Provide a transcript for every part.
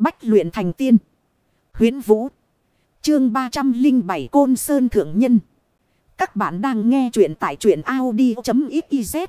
Bách luyện thành tiên. Huyến Vũ. Chương 307 Côn Sơn Thượng Nhân. Các bạn đang nghe truyện tại truyện Audi.xyz.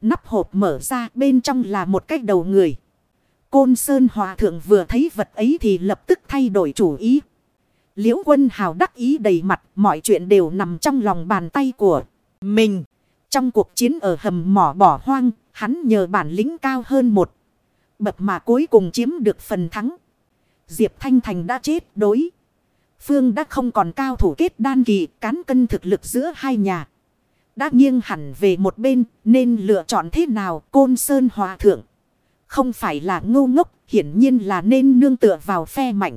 Nắp hộp mở ra bên trong là một cái đầu người. Côn Sơn Hòa Thượng vừa thấy vật ấy thì lập tức thay đổi chủ ý. Liễu quân hào đắc ý đầy mặt mọi chuyện đều nằm trong lòng bàn tay của mình. Trong cuộc chiến ở hầm mỏ bỏ hoang, hắn nhờ bản lĩnh cao hơn một. Bập mà cuối cùng chiếm được phần thắng. Diệp Thanh Thành đã chết đối. Phương đã không còn cao thủ kết đan kỳ, cán cân thực lực giữa hai nhà. Đã nghiêng hẳn về một bên, nên lựa chọn thế nào, côn sơn hòa thượng. Không phải là ngu ngốc, hiển nhiên là nên nương tựa vào phe mạnh.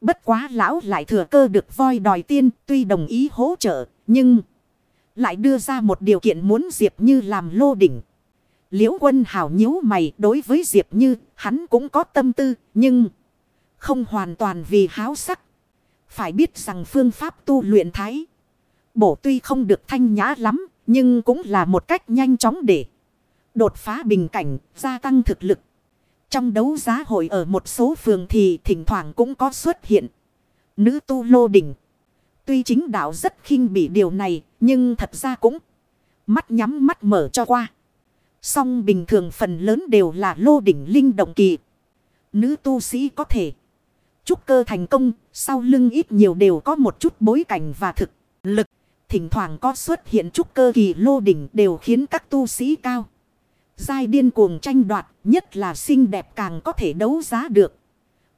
Bất quá lão lại thừa cơ được voi đòi tiên, tuy đồng ý hỗ trợ, nhưng lại đưa ra một điều kiện muốn Diệp Như làm lô đỉnh. Liễu quân hảo nhíu mày đối với Diệp Như hắn cũng có tâm tư nhưng không hoàn toàn vì háo sắc. Phải biết rằng phương pháp tu luyện thái. Bổ tuy không được thanh nhã lắm. Nhưng cũng là một cách nhanh chóng để đột phá bình cảnh, gia tăng thực lực. Trong đấu giá hội ở một số phường thì thỉnh thoảng cũng có xuất hiện. Nữ tu lô đỉnh. Tuy chính đạo rất khinh bị điều này, nhưng thật ra cũng mắt nhắm mắt mở cho qua. Song bình thường phần lớn đều là lô đỉnh linh động kỳ. Nữ tu sĩ có thể Trúc cơ thành công, sau lưng ít nhiều đều có một chút bối cảnh và thực lực. Thỉnh thoảng có xuất hiện trúc cơ kỳ lô đỉnh đều khiến các tu sĩ cao. Giai điên cuồng tranh đoạt, nhất là xinh đẹp càng có thể đấu giá được.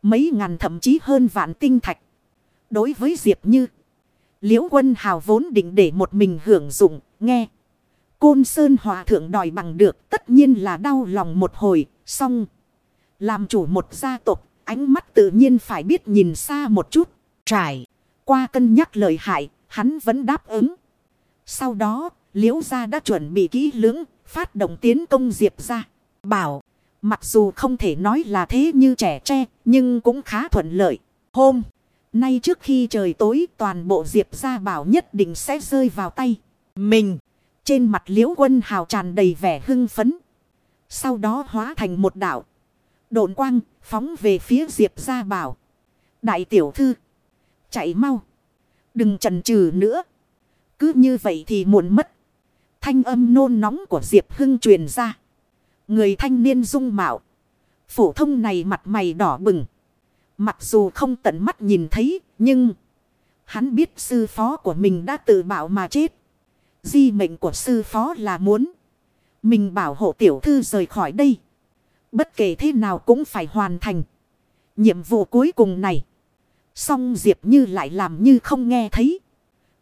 Mấy ngàn thậm chí hơn vạn tinh thạch. Đối với Diệp Như, Liễu quân hào vốn định để một mình hưởng dụng, nghe. Côn Sơn Hòa Thượng đòi bằng được tất nhiên là đau lòng một hồi, xong. Làm chủ một gia tộc Ánh mắt tự nhiên phải biết nhìn xa một chút. Trải. Qua cân nhắc lời hại. Hắn vẫn đáp ứng. Sau đó. Liễu gia đã chuẩn bị kỹ lưỡng. Phát động tiến công diệp gia. Bảo. Mặc dù không thể nói là thế như trẻ tre. Nhưng cũng khá thuận lợi. Hôm. Nay trước khi trời tối toàn bộ diệp gia bảo nhất định sẽ rơi vào tay. Mình. Trên mặt liễu quân hào tràn đầy vẻ hưng phấn. Sau đó hóa thành một đảo. Độn quang phóng về phía Diệp Gia Bảo. Đại tiểu thư. Chạy mau. Đừng chần chừ nữa. Cứ như vậy thì muộn mất. Thanh âm nôn nóng của Diệp Hưng truyền ra. Người thanh niên dung mạo. Phổ thông này mặt mày đỏ bừng. Mặc dù không tận mắt nhìn thấy. Nhưng. Hắn biết sư phó của mình đã tự bảo mà chết. Di mệnh của sư phó là muốn. Mình bảo hộ tiểu thư rời khỏi đây. Bất kể thế nào cũng phải hoàn thành. Nhiệm vụ cuối cùng này. Song Diệp Như lại làm như không nghe thấy.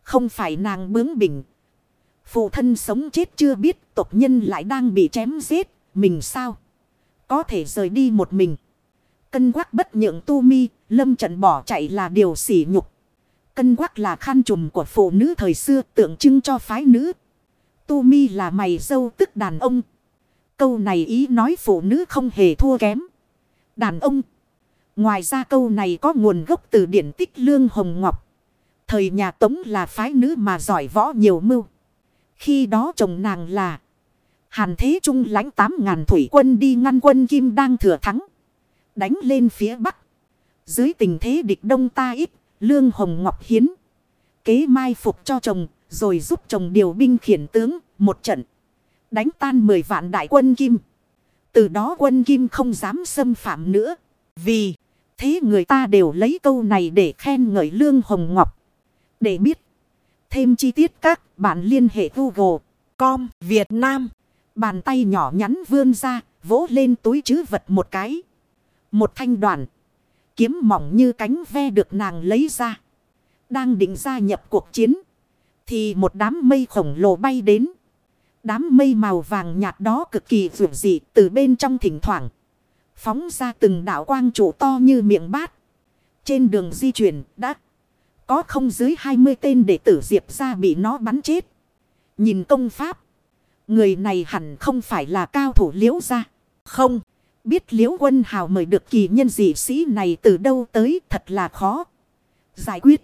Không phải nàng bướng bỉnh. Phụ thân sống chết chưa biết tộc nhân lại đang bị chém giết. Mình sao? Có thể rời đi một mình. Cân quắc bất nhượng tu mi. Lâm trận bỏ chạy là điều sỉ nhục. Cân quắc là khăn trùm của phụ nữ thời xưa tượng trưng cho phái nữ. Tu mi là mày dâu tức đàn ông Câu này ý nói phụ nữ không hề thua kém. Đàn ông. Ngoài ra câu này có nguồn gốc từ điển tích Lương Hồng Ngọc. Thời nhà Tống là phái nữ mà giỏi võ nhiều mưu. Khi đó chồng nàng là Hàn Thế Trung lãnh 8.000 thủy quân đi ngăn quân Kim đang thừa thắng. Đánh lên phía Bắc. Dưới tình thế địch đông ta ít, Lương Hồng Ngọc hiến. Kế mai phục cho chồng, rồi giúp chồng điều binh khiển tướng, một trận đánh tan 10 vạn đại quân Kim. Từ đó quân Kim không dám xâm phạm nữa. Vì thế người ta đều lấy câu này để khen ngợi Lương Hồng Ngọc. Để biết thêm chi tiết các bạn liên hệ Google, com, Việt Nam. Bàn tay nhỏ nhắn vươn ra, vỗ lên túi chứ vật một cái. Một thanh đoàn. Kiếm mỏng như cánh ve được nàng lấy ra. Đang định gia nhập cuộc chiến. Thì một đám mây khổng lồ bay đến. Đám mây màu vàng nhạt đó cực kỳ vượt dị từ bên trong thỉnh thoảng. Phóng ra từng đảo quang trụ to như miệng bát. Trên đường di chuyển đã có không dưới 20 tên đệ tử Diệp ra bị nó bắn chết. Nhìn công pháp. Người này hẳn không phải là cao thủ liễu ra. Không. Biết liễu quân hào mời được kỳ nhân dị sĩ này từ đâu tới thật là khó. Giải quyết.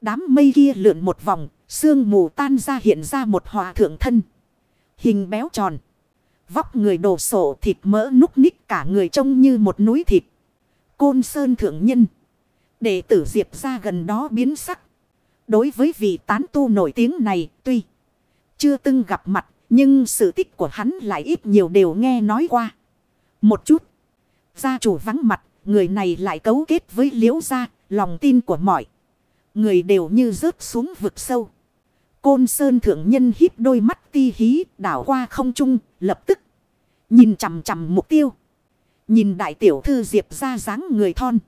Đám mây kia lượn một vòng. Sương mù tan ra hiện ra một hòa thượng thân. Hình béo tròn. Vóc người đồ sổ thịt mỡ núc ních cả người trông như một núi thịt. Côn Sơn Thượng Nhân. Đệ tử Diệp ra gần đó biến sắc. Đối với vị tán tu nổi tiếng này, tuy chưa từng gặp mặt, nhưng sự tích của hắn lại ít nhiều đều nghe nói qua. Một chút. Gia chủ vắng mặt, người này lại cấu kết với liễu gia, lòng tin của mọi. Người đều như rớt xuống vực sâu. Côn Sơn Thượng Nhân híp đôi mắt ti hí, đảo qua không trung, lập tức. Nhìn chằm chằm mục tiêu. Nhìn đại tiểu thư diệp ra dáng người thon.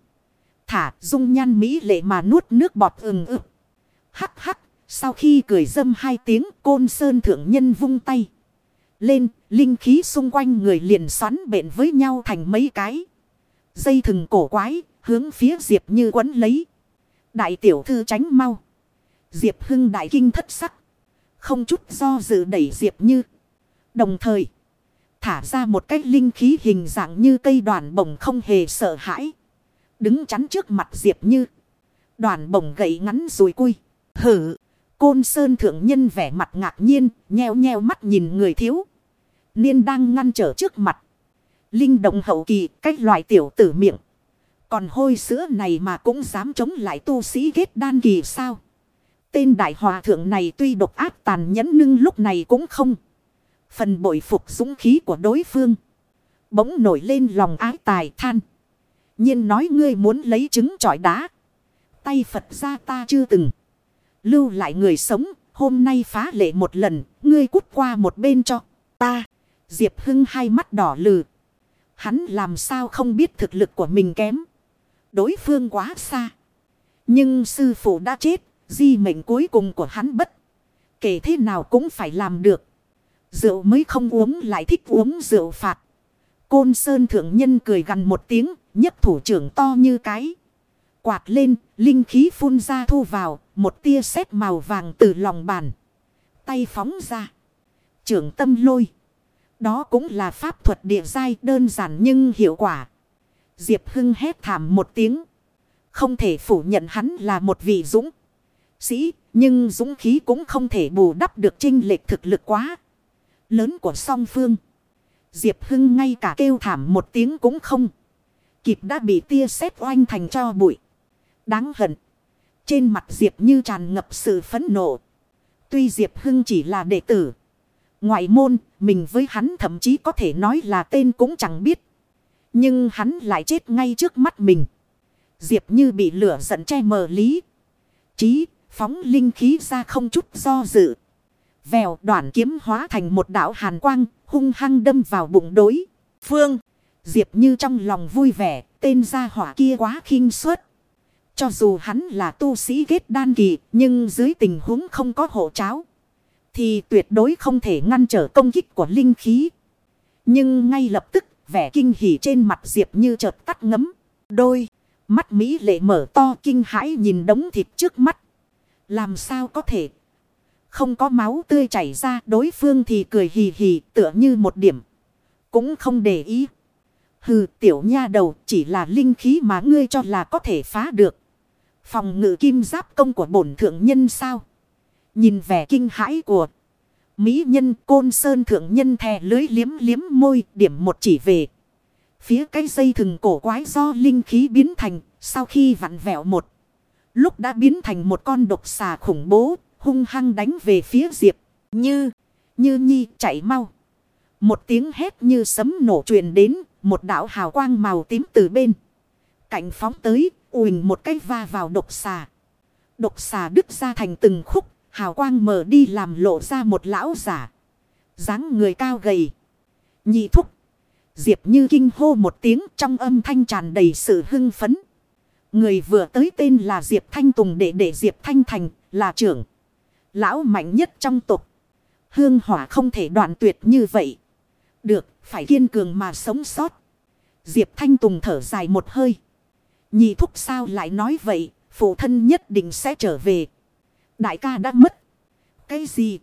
Thả dung nhan mỹ lệ mà nuốt nước bọt ừng ực. Hắc hắc. Sau khi cười dâm hai tiếng, côn sơn thượng nhân vung tay. Lên, linh khí xung quanh người liền xoắn bện với nhau thành mấy cái. Dây thừng cổ quái, hướng phía Diệp Như quấn lấy. Đại tiểu thư tránh mau. Diệp Hưng đại kinh thất sắc. Không chút do dự đẩy Diệp Như. Đồng thời, thả ra một cái linh khí hình dạng như cây đoàn bồng không hề sợ hãi. Đứng chắn trước mặt Diệp Như. Đoàn bồng gậy ngắn rồi cui. Hử. Côn Sơn Thượng Nhân vẻ mặt ngạc nhiên, nheo nheo mắt nhìn người thiếu. Niên đang ngăn trở trước mặt. Linh động hậu kỳ, cách loại tiểu tử miệng. Còn hôi sữa này mà cũng dám chống lại tu sĩ ghét đan kỳ sao? Tên đại hòa thượng này tuy độc ác tàn nhẫn nhưng lúc này cũng không. Phần bội phục dũng khí của đối phương. Bỗng nổi lên lòng ái tài than. nhiên nói ngươi muốn lấy trứng trọi đá. Tay Phật ra ta chưa từng. Lưu lại người sống. Hôm nay phá lệ một lần. Ngươi cút qua một bên cho ta. Diệp Hưng hai mắt đỏ lừ. Hắn làm sao không biết thực lực của mình kém. Đối phương quá xa. Nhưng sư phụ đã chết. Di mệnh cuối cùng của hắn bất. Kể thế nào cũng phải làm được. Rượu mới không uống lại thích uống rượu phạt. Côn Sơn Thượng Nhân cười gần một tiếng, nhấc thủ trưởng to như cái. Quạt lên, linh khí phun ra thu vào, một tia sét màu vàng từ lòng bàn. Tay phóng ra. Trưởng tâm lôi. Đó cũng là pháp thuật địa giai đơn giản nhưng hiệu quả. Diệp Hưng hét thảm một tiếng. Không thể phủ nhận hắn là một vị dũng sĩ, nhưng dũng khí cũng không thể bù đắp được trinh lệch thực lực quá lớn của song phương. Diệp Hưng ngay cả kêu thảm một tiếng cũng không. Kịp đã bị tia sét oanh thành cho bụi. Đáng hận. Trên mặt Diệp như tràn ngập sự phẫn nộ. Tuy Diệp Hưng chỉ là đệ tử. Ngoại môn, mình với hắn thậm chí có thể nói là tên cũng chẳng biết. Nhưng hắn lại chết ngay trước mắt mình. Diệp như bị lửa giận che mờ lý. Chí, phóng linh khí ra không chút do dự. Vèo đoạn kiếm hóa thành một đạo hàn quang, hung hăng đâm vào bụng đối. Phương, Diệp như trong lòng vui vẻ, tên gia hỏa kia quá khinh suất. Cho dù hắn là tu sĩ ghét đan kỳ, nhưng dưới tình huống không có hộ cháo, thì tuyệt đối không thể ngăn trở công kích của linh khí. Nhưng ngay lập tức, vẻ kinh hỉ trên mặt Diệp như chợt tắt ngấm. Đôi, mắt Mỹ lệ mở to kinh hãi nhìn đống thịt trước mắt. Làm sao có thể không có máu tươi chảy ra đối phương thì cười hì hì tựa như một điểm. Cũng không để ý. Hừ tiểu nha đầu chỉ là linh khí mà ngươi cho là có thể phá được. Phòng ngự kim giáp công của bổn thượng nhân sao? Nhìn vẻ kinh hãi của Mỹ nhân côn sơn thượng nhân thè lưới liếm liếm môi điểm một chỉ về. Phía cái dây thừng cổ quái do linh khí biến thành sau khi vặn vẹo một. Lúc đã biến thành một con độc xà khủng bố hung hăng đánh về phía Diệp. Như, như nhi chạy mau. Một tiếng hét như sấm nổ truyền đến, một đạo hào quang màu tím từ bên. Cạnh phóng tới, ùn một cái va vào độc xà. Độc xà đứt ra thành từng khúc, hào quang mở đi làm lộ ra một lão giả. dáng người cao gầy. Nhị thúc. Diệp như kinh hô một tiếng trong âm thanh tràn đầy sự hưng phấn. Người vừa tới tên là Diệp Thanh Tùng để để Diệp Thanh Thành là trưởng lão mạnh nhất trong tục. Hương hỏa không thể đoạn tuyệt như vậy. Được, phải kiên cường mà sống sót. Diệp Thanh Tùng thở dài một hơi. Nhị thúc sao lại nói vậy, phụ thân nhất định sẽ trở về. Đại ca đã mất. Cái gì?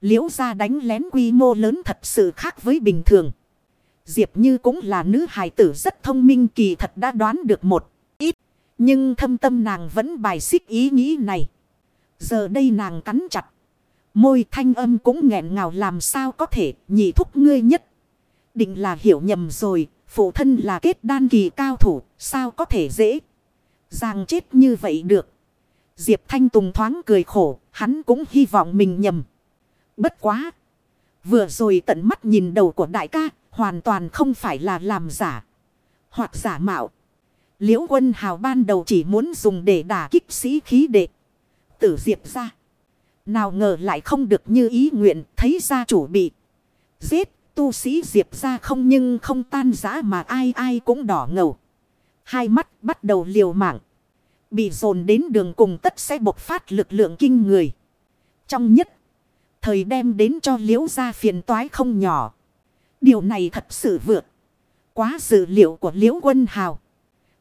Liễu ra đánh lén quy mô lớn thật sự khác với bình thường. Diệp Như cũng là nữ hài tử rất thông minh kỳ thật đã đoán được một ít. Nhưng thâm tâm nàng vẫn bài xích ý nghĩ này. Giờ đây nàng cắn chặt. Môi thanh âm cũng nghẹn ngào làm sao có thể nhị thúc ngươi nhất. Định là hiểu nhầm rồi. Phụ thân là kết đan kỳ cao thủ, sao có thể dễ. dàng chết như vậy được. Diệp Thanh Tùng thoáng cười khổ, hắn cũng hy vọng mình nhầm. Bất quá. Vừa rồi tận mắt nhìn đầu của đại ca, hoàn toàn không phải là làm giả. Hoặc giả mạo. Liễu quân hào ban đầu chỉ muốn dùng để đả kích sĩ khí đệ. Tử Diệp ra. Nào ngờ lại không được như ý nguyện, thấy gia chủ bị giết. Tu sĩ Diệp ra không nhưng không tan giã mà ai ai cũng đỏ ngầu. Hai mắt bắt đầu liều mạng. Bị dồn đến đường cùng tất sẽ bộc phát lực lượng kinh người. Trong nhất. Thời đem đến cho liễu ra phiền toái không nhỏ. Điều này thật sự vượt. Quá dự liệu của liễu quân hào.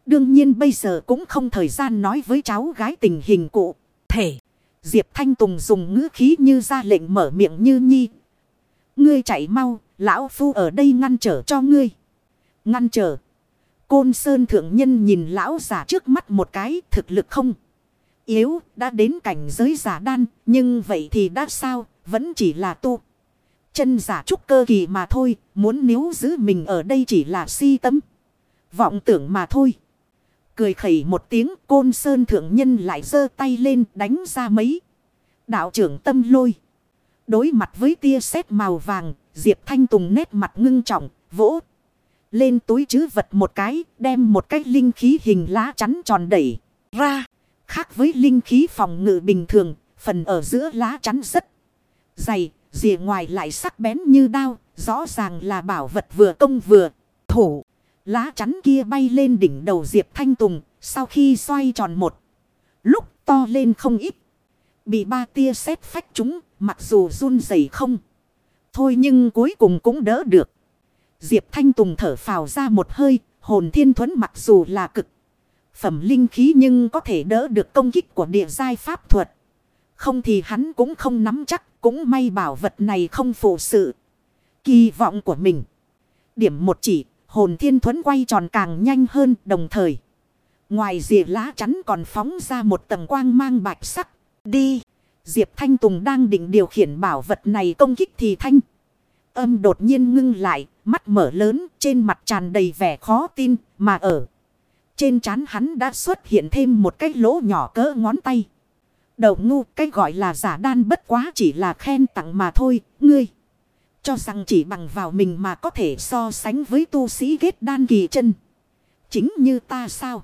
Đương nhiên bây giờ cũng không thời gian nói với cháu gái tình hình cụ. Thể. Diệp Thanh Tùng dùng ngữ khí như ra lệnh mở miệng như nhi. Ngươi chạy mau, lão phu ở đây ngăn trở cho ngươi. Ngăn trở. Côn Sơn Thượng Nhân nhìn lão giả trước mắt một cái thực lực không. Yếu đã đến cảnh giới giả đan. Nhưng vậy thì đã sao vẫn chỉ là tu. Chân giả trúc cơ kỳ mà thôi. Muốn níu giữ mình ở đây chỉ là si tâm. Vọng tưởng mà thôi. Cười khẩy một tiếng côn sơn thượng nhân lại giơ tay lên đánh ra mấy. Đạo trưởng tâm lôi. Đối mặt với tia sét màu vàng, Diệp Thanh Tùng nét mặt ngưng trọng, vỗ. Lên túi chứ vật một cái, đem một cái linh khí hình lá chắn tròn đẩy ra. Khác với linh khí phòng ngự bình thường, phần ở giữa lá chắn rất dày, rìa ngoài lại sắc bén như đao, rõ ràng là bảo vật vừa công vừa thủ. Lá chắn kia bay lên đỉnh đầu Diệp Thanh Tùng, sau khi xoay tròn một lúc to lên không ít. Bị ba tia sét phách chúng, mặc dù run rẩy không. Thôi nhưng cuối cùng cũng đỡ được. Diệp Thanh Tùng thở phào ra một hơi, hồn thiên thuẫn mặc dù là cực. Phẩm linh khí nhưng có thể đỡ được công kích của địa giai pháp thuật. Không thì hắn cũng không nắm chắc, cũng may bảo vật này không phụ sự. Kỳ vọng của mình. Điểm một chỉ, hồn thiên thuẫn quay tròn càng nhanh hơn đồng thời. Ngoài rìa lá chắn còn phóng ra một tầng quang mang bạch sắc. Đi! Diệp Thanh Tùng đang định điều khiển bảo vật này công kích thì Thanh. Âm đột nhiên ngưng lại, mắt mở lớn, trên mặt tràn đầy vẻ khó tin, mà ở. Trên trán hắn đã xuất hiện thêm một cái lỗ nhỏ cỡ ngón tay. Đầu ngu, cái gọi là giả đan bất quá chỉ là khen tặng mà thôi, ngươi. Cho rằng chỉ bằng vào mình mà có thể so sánh với tu sĩ ghét đan kỳ chân. Chính như ta sao?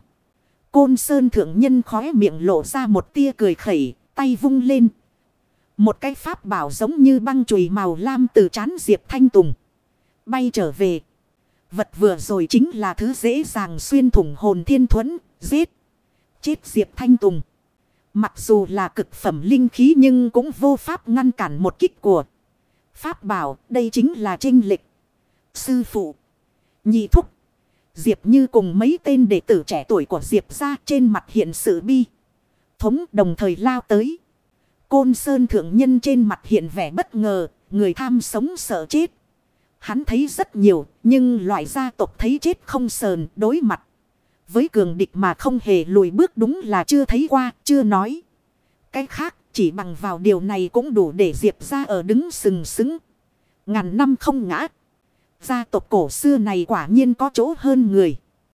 Côn Sơn Thượng Nhân khóe miệng lộ ra một tia cười khẩy, tay vung lên. Một cái pháp bảo giống như băng chùy màu lam từ chán Diệp Thanh Tùng. Bay trở về. Vật vừa rồi chính là thứ dễ dàng xuyên thủng hồn thiên thuẫn, giết. Chết Diệp Thanh Tùng. Mặc dù là cực phẩm linh khí nhưng cũng vô pháp ngăn cản một kích của. Pháp bảo đây chính là trinh lịch. Sư phụ. Nhị thúc. Diệp như cùng mấy tên đệ tử trẻ tuổi của Diệp ra trên mặt hiện sự bi. Thống đồng thời lao tới. Côn Sơn Thượng Nhân trên mặt hiện vẻ bất ngờ, người tham sống sợ chết. Hắn thấy rất nhiều, nhưng loại gia tộc thấy chết không sờn đối mặt. Với cường địch mà không hề lùi bước đúng là chưa thấy qua, chưa nói. Cái khác, chỉ bằng vào điều này cũng đủ để Diệp ra ở đứng sừng sững. Ngàn năm không ngã. Gia tộc cổ xưa này quả nhiên có chỗ hơn người.